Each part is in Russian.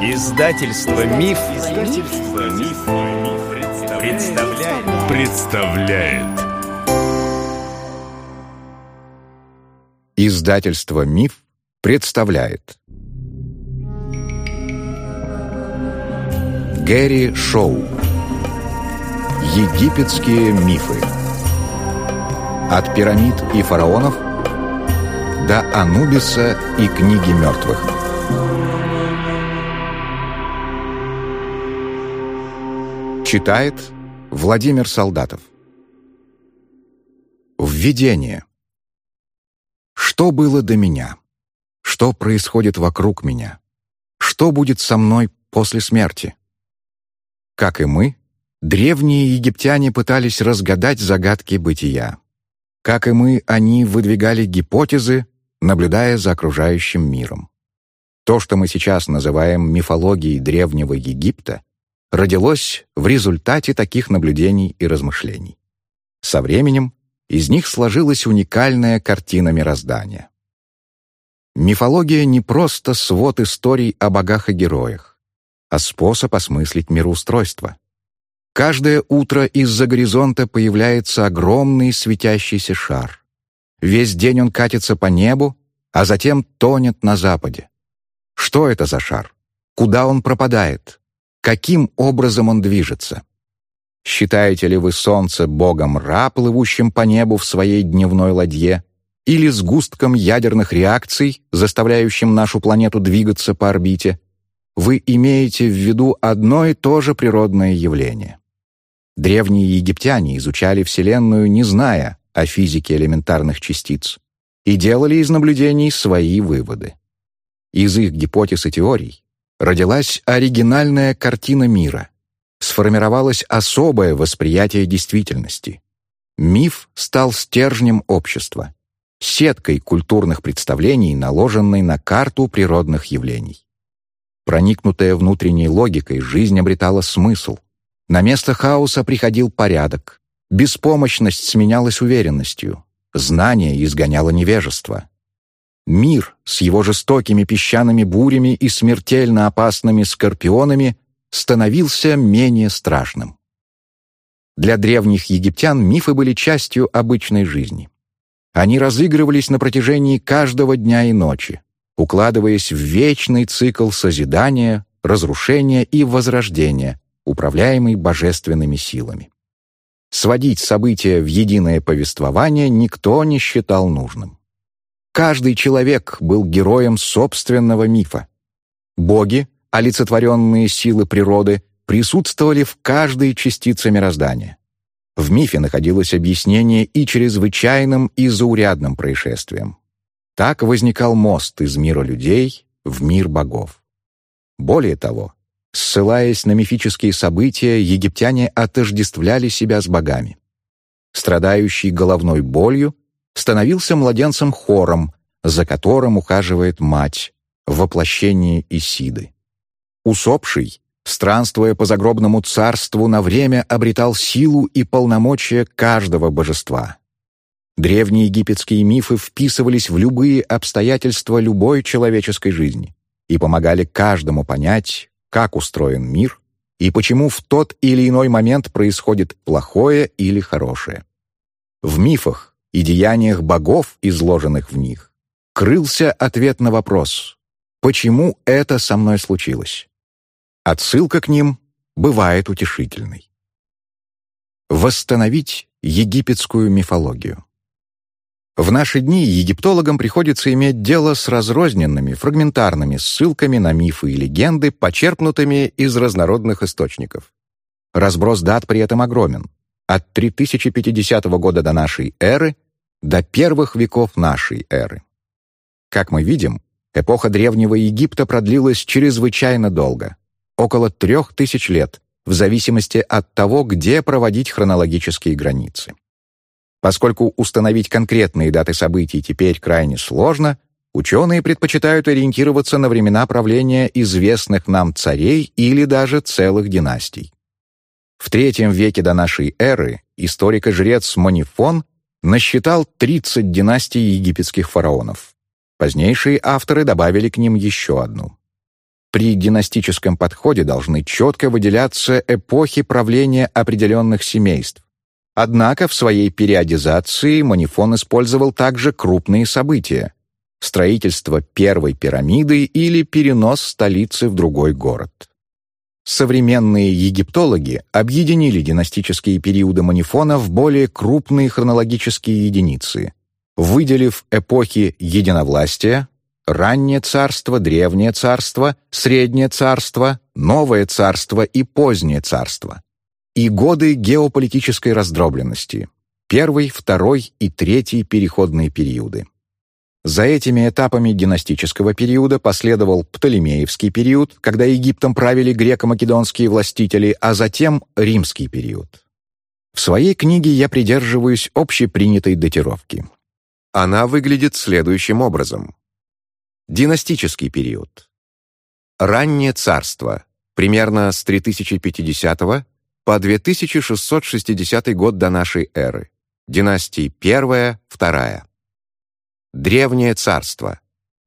Издательство Миф, Издательство Миф, представляет. представляет. Издательство Миф представляет. Гэри Шоу. Египетские мифы. От пирамид и фараонов до Анубиса и книги мертвых. Читает Владимир Солдатов. Введение. Что было до меня? Что происходит вокруг меня? Что будет со мной после смерти? Как и мы, древние египтяне пытались разгадать загадки бытия. Как и мы, они выдвигали гипотезы, наблюдая за окружающим миром. То, что мы сейчас называем мифологией Древнего Египта, родилось в результате таких наблюдений и размышлений. Со временем из них сложилась уникальная картина мироздания. Мифология не просто свод историй о богах и героях, а способ осмыслить мироустройство. Каждое утро из-за горизонта появляется огромный светящийся шар. Весь день он катится по небу, а затем тонет на западе. Что это за шар? Куда он пропадает? Каким образом он движется. Считаете ли вы Солнце богом Ра, плывущим по небу в своей дневной ладье, или сгустком ядерных реакций, заставляющим нашу планету двигаться по орбите? Вы имеете в виду одно и то же природное явление. Древние египтяне изучали Вселенную, не зная о физике элементарных частиц, и делали из наблюдений свои выводы. Из их гипотез и теорий родилась оригинальная картина мира, сформировалось особое восприятие действительности. Миф стал стержнем общества, сеткой культурных представлений, наложенной на карту природных явлений. Проникнутая внутренней логикой, жизнь обретала смысл. На место хаоса приходил порядок. Беспомощность сменялась уверенностью. Знание изгоняло невежество. Мир с его жестокими песчаными бурями и смертельно опасными скорпионами становился менее страшным. Для древних египтян мифы были частью обычной жизни. Они разыгрывались на протяжении каждого дня и ночи, укладываясь в вечный цикл созидания, разрушения и возрождения, управляемый божественными силами. Сводить события в единое повествование никто не считал нужным. Каждый человек был героем собственного мифа. Боги, олицетворенные силы природы, присутствовали в каждой частице мироздания. В мифе находилось объяснение и чрезвычайным, и заурядным происшествиям. Так возникал мост из мира людей в мир богов. Более того, ссылаясь на мифические события, египтяне отождествляли себя с богами. Страдающий головной болью становился младенцем хором, за которым ухаживает мать, воплощение Исиды. Усопший, странствуя по загробному царству, на время обретал силу и полномочия каждого божества. Древние египетские мифы вписывались в любые обстоятельства любой человеческой жизни и помогали каждому понять, как устроен мир и почему в тот или иной момент происходит плохое или хорошее. В мифах и деяниях богов, изложенных в них, крылся ответ на вопрос «Почему это со мной случилось?». Отсылка к ним бывает утешительной. Восстановить египетскую мифологию. В наши дни египтологам приходится иметь дело с разрозненными, фрагментарными ссылками на мифы и легенды, почерпнутыми из разнородных источников. Разброс дат при этом огромен от 3050 года до нашей эры до первых веков нашей эры. Как мы видим, эпоха Древнего Египта продлилась чрезвычайно долго, около трех тысяч лет, в зависимости от того, где проводить хронологические границы. Поскольку установить конкретные даты событий теперь крайне сложно, ученые предпочитают ориентироваться на времена правления известных нам царей или даже целых династий. В III веке до нашей эры историк-жрец Манифон насчитал 30 династий египетских фараонов. Позднейшие авторы добавили к ним еще одну. При династическом подходе должны четко выделяться эпохи правления определенных семейств. Однако в своей периодизации Манифон использовал также крупные события — строительство первой пирамиды или перенос столицы в другой город. Современные египтологи объединили династические периоды Манифона в более крупные хронологические единицы, выделив эпохи единовластия, раннее царство, древнее царство, среднее царство, новое царство и позднее царство, и годы геополитической раздробленности, первый, второй и третий переходные периоды. За этими этапами династического периода последовал Птолемеевский период, когда Египтом правили греко-македонские властители, а затем римский период. В своей книге я придерживаюсь общепринятой датировки. Она выглядит следующим образом. Династический период. Раннее царство, примерно с 3050 по 2660 год до нашей эры. Династии первая, вторая. Древнее царство,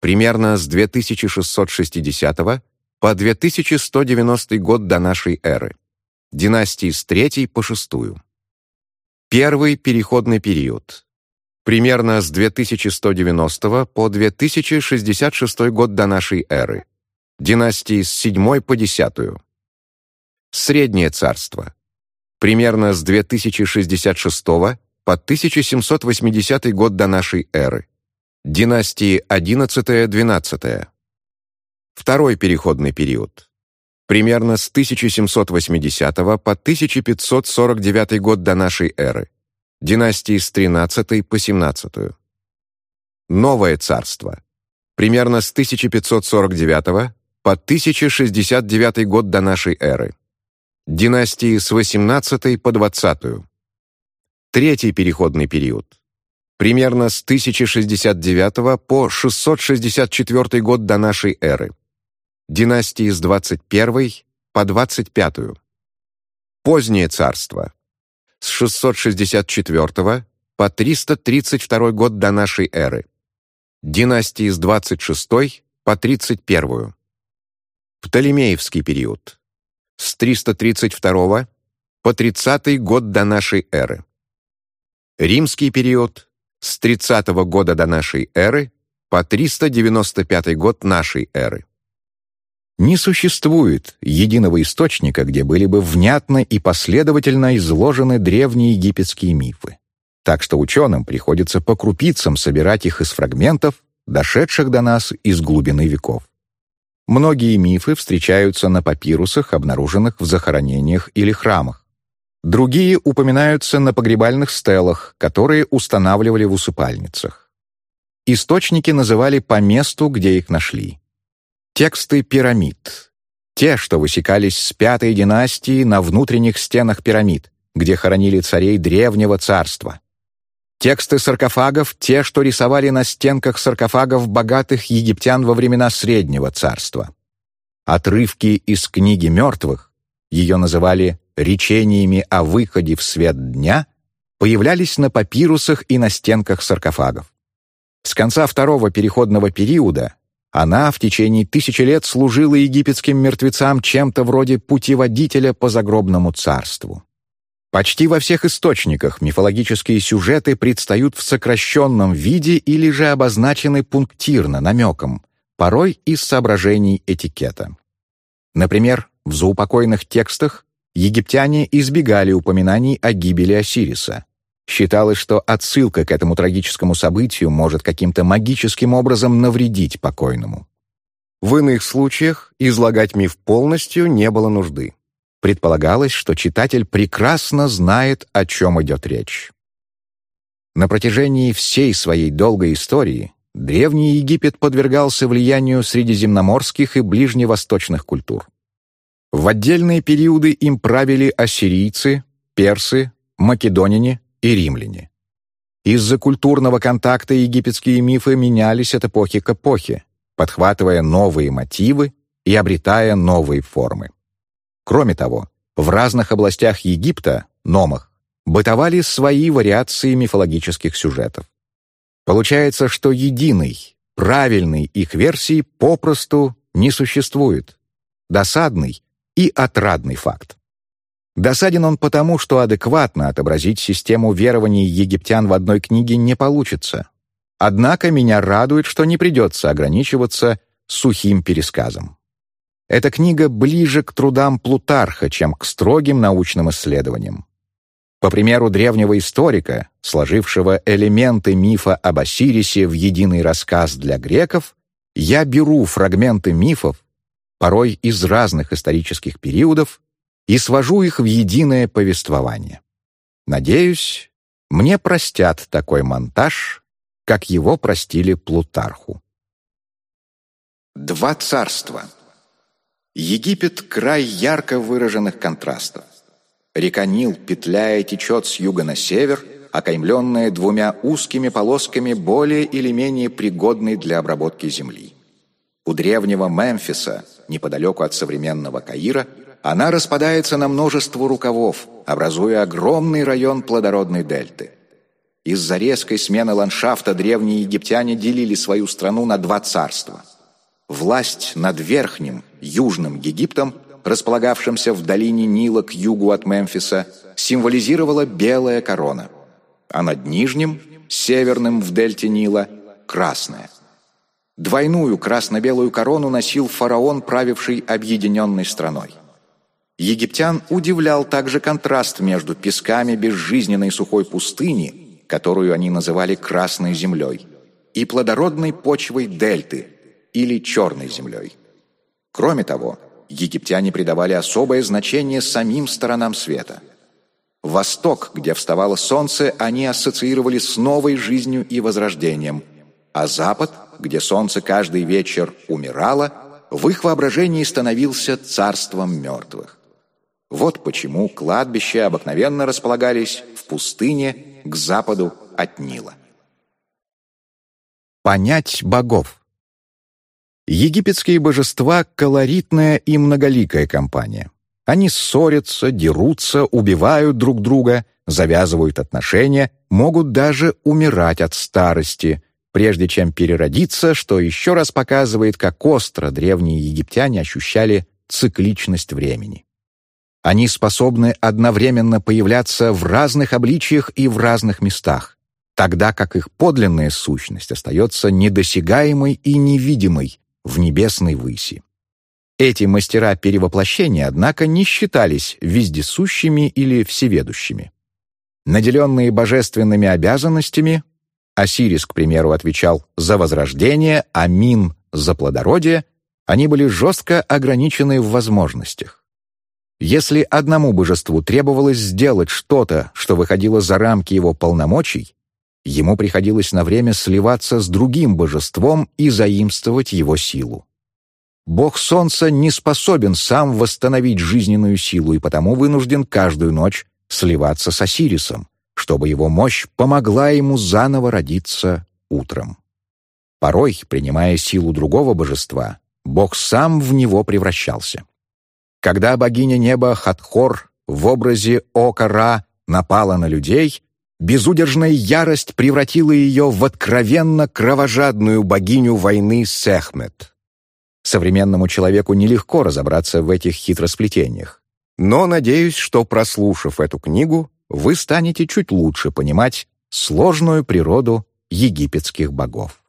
примерно с 2660 по 2190 год до нашей эры. Династии с третьей по шестую. Первый переходный период, примерно с 2190 по 2066 год до нашей эры. Династии с седьмой по десятую. Среднее царство, примерно с 2066 по 1780 год до нашей эры династии XI-XII. Второй переходный период. Примерно с 1780 по 1549 год до нашей эры. Династии с XIII по XVII. Новое царство. Примерно с 1549 по 1069 год до нашей эры. Династии с XVIII по XX. Третий переходный период примерно с 1069 по 664 год до нашей эры, династии с 21 по 25. Позднее царство с 664 по 332 год до нашей эры, династии с 26 по 31. Птолемеевский период с 332 по 30 год до нашей эры. Римский период с 30 -го года до нашей эры по 395 год нашей эры. Не существует единого источника, где были бы внятно и последовательно изложены древние египетские мифы. Так что ученым приходится по крупицам собирать их из фрагментов, дошедших до нас из глубины веков. Многие мифы встречаются на папирусах, обнаруженных в захоронениях или храмах. Другие упоминаются на погребальных стелах, которые устанавливали в усыпальницах. Источники называли по месту, где их нашли. Тексты пирамид. Те, что высекались с пятой династии на внутренних стенах пирамид, где хоронили царей древнего царства. Тексты саркофагов — те, что рисовали на стенках саркофагов богатых египтян во времена Среднего царства. Отрывки из книги мертвых, ее называли речениями о выходе в свет дня появлялись на папирусах и на стенках саркофагов. С конца второго переходного периода она в течение тысячи лет служила египетским мертвецам чем-то вроде путеводителя по загробному царству. Почти во всех источниках мифологические сюжеты предстают в сокращенном виде или же обозначены пунктирно, намеком, порой из соображений этикета. Например, в заупокойных текстах египтяне избегали упоминаний о гибели Осириса. Считалось, что отсылка к этому трагическому событию может каким-то магическим образом навредить покойному. В иных случаях излагать миф полностью не было нужды. Предполагалось, что читатель прекрасно знает, о чем идет речь. На протяжении всей своей долгой истории Древний Египет подвергался влиянию средиземноморских и ближневосточных культур. В отдельные периоды им правили ассирийцы, персы, македоняне и римляне. Из-за культурного контакта египетские мифы менялись от эпохи к эпохе, подхватывая новые мотивы и обретая новые формы. Кроме того, в разных областях Египта, номах, бытовали свои вариации мифологических сюжетов. Получается, что единой, правильной их версии попросту не существует. Досадный и отрадный факт. Досаден он потому, что адекватно отобразить систему верований египтян в одной книге не получится. Однако меня радует, что не придется ограничиваться сухим пересказом. Эта книга ближе к трудам Плутарха, чем к строгим научным исследованиям. По примеру древнего историка, сложившего элементы мифа об Осирисе в единый рассказ для греков, я беру фрагменты мифов, порой из разных исторических периодов, и свожу их в единое повествование. Надеюсь, мне простят такой монтаж, как его простили Плутарху. Два царства. Египет — край ярко выраженных контрастов. Река Нил, петляя, течет с юга на север, окаймленная двумя узкими полосками более или менее пригодной для обработки земли. У древнего Мемфиса, неподалеку от современного Каира, она распадается на множество рукавов, образуя огромный район плодородной дельты. Из-за резкой смены ландшафта древние египтяне делили свою страну на два царства. Власть над Верхним, Южным Египтом, располагавшимся в долине Нила к югу от Мемфиса, символизировала белая корона, а над Нижним, Северным в дельте Нила, красная. Двойную красно-белую корону носил фараон, правивший объединенной страной. Египтян удивлял также контраст между песками безжизненной сухой пустыни, которую они называли «красной землей», и плодородной почвой дельты или черной землей. Кроме того, египтяне придавали особое значение самим сторонам света. Восток, где вставало солнце, они ассоциировали с новой жизнью и возрождением, а Запад, где солнце каждый вечер умирало, в их воображении становился царством мертвых. Вот почему кладбища обыкновенно располагались в пустыне к западу от Нила. Понять богов Египетские божества — колоритная и многоликая компания. Они ссорятся, дерутся, убивают друг друга, завязывают отношения, могут даже умирать от старости, прежде чем переродиться, что еще раз показывает, как остро древние египтяне ощущали цикличность времени. Они способны одновременно появляться в разных обличиях и в разных местах, тогда как их подлинная сущность остается недосягаемой и невидимой в небесной выси. Эти мастера перевоплощения, однако, не считались вездесущими или всеведущими. Наделенные божественными обязанностями, Осирис, к примеру, отвечал за возрождение, а Мин — за плодородие, они были жестко ограничены в возможностях. Если одному божеству требовалось сделать что-то, что выходило за рамки его полномочий, ему приходилось на время сливаться с другим божеством и заимствовать его силу. Бог Солнца не способен сам восстановить жизненную силу и потому вынужден каждую ночь сливаться с Осирисом, чтобы его мощь помогла ему заново родиться утром. Порой, принимая силу другого божества, Бог сам в него превращался. Когда богиня неба Хатхор в образе Ока-Ра напала на людей, безудержная ярость превратила ее в откровенно кровожадную богиню войны Сехмет. Современному человеку нелегко разобраться в этих хитросплетениях. Но надеюсь, что, прослушав эту книгу, вы станете чуть лучше понимать сложную природу египетских богов.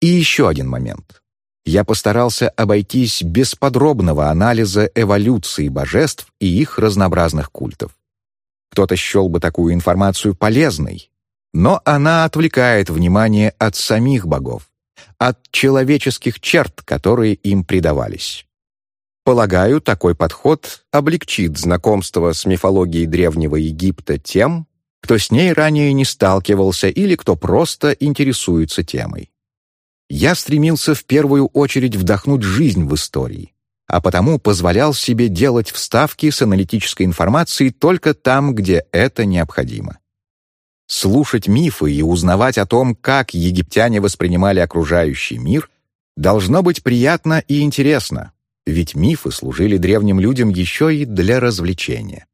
И еще один момент я постарался обойтись без подробного анализа эволюции божеств и их разнообразных культов. Кто-то счел бы такую информацию полезной, но она отвлекает внимание от самих богов, от человеческих черт, которые им придавались. Полагаю, такой подход облегчит знакомство с мифологией Древнего Египта тем, кто с ней ранее не сталкивался или кто просто интересуется темой я стремился в первую очередь вдохнуть жизнь в истории, а потому позволял себе делать вставки с аналитической информацией только там, где это необходимо. Слушать мифы и узнавать о том, как египтяне воспринимали окружающий мир, должно быть приятно и интересно, ведь мифы служили древним людям еще и для развлечения.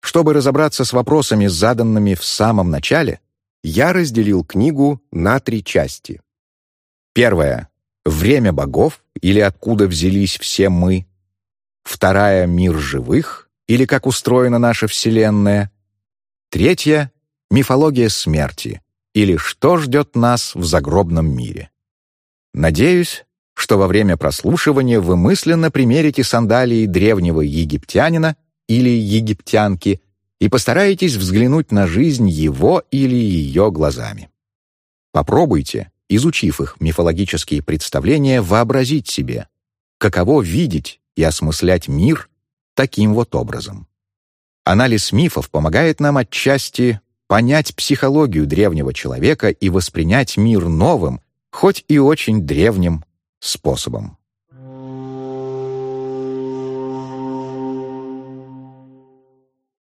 Чтобы разобраться с вопросами, заданными в самом начале, я разделил книгу на три части. Первое. время богов или откуда взялись все мы, вторая — мир живых или как устроена наша Вселенная, третья — мифология смерти или что ждет нас в загробном мире. Надеюсь, что во время прослушивания вы мысленно примерите сандалии древнего египтянина или египтянки и постараетесь взглянуть на жизнь его или ее глазами. Попробуйте, изучив их мифологические представления, вообразить себе, каково видеть и осмыслять мир таким вот образом. Анализ мифов помогает нам отчасти понять психологию древнего человека и воспринять мир новым, хоть и очень древним способом.